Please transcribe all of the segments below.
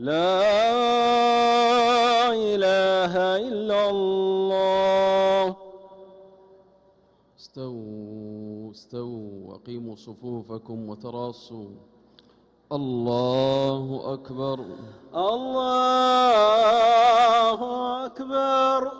لا إله إلا الله. استووا استووا وقيموا صفوفكم وتراصوا. الله أكبر. الله أكبر.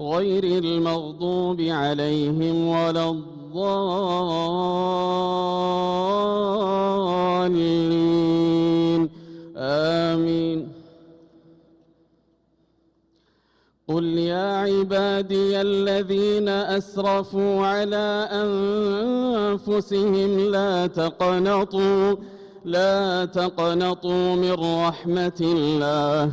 غير المغضوب عليهم ولا الضالين. آمين. قل يا عبادي الذين أسرفوا على أنفسهم لا تقنطوا لا تقنطوا من رحمة الله.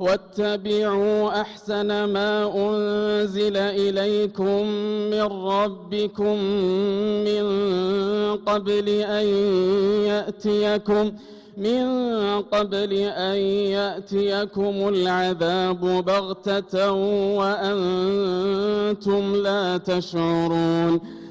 واتبعوا أحسن ما أنزل إليكم من ربكم من قبل أن يأتيكم من قبل أن يأتيكم العذاب بغتة وأنتم لا تشعرون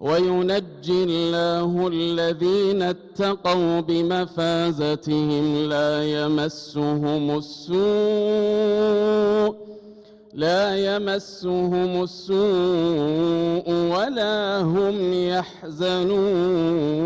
وينجي الله الذين اتقوا بمفازتهم لا يمسهم السوء لا يمسهم السوء ولا هم يحزنون.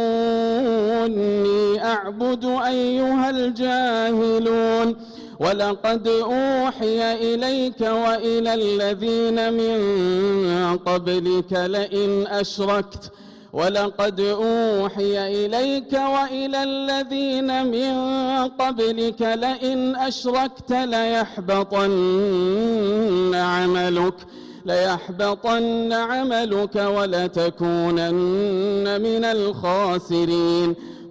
أعبد أيها الجاهلون. ولقد أوحي إليك وإلى الذين من قبلك لئن أشركت. ولقد أوحي إليك وإلى الذين من قبلك لئن أشركت ليحبطن عملك ليحبطن عملك ولتكونن من الخاسرين.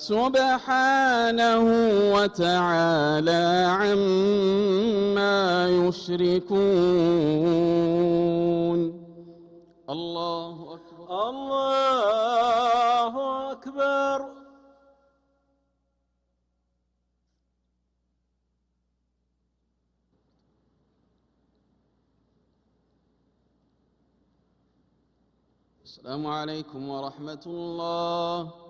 سبحانه وتعالى عما يشركون. الله أكبر. الله أكبر. السلام عليكم ورحمة الله.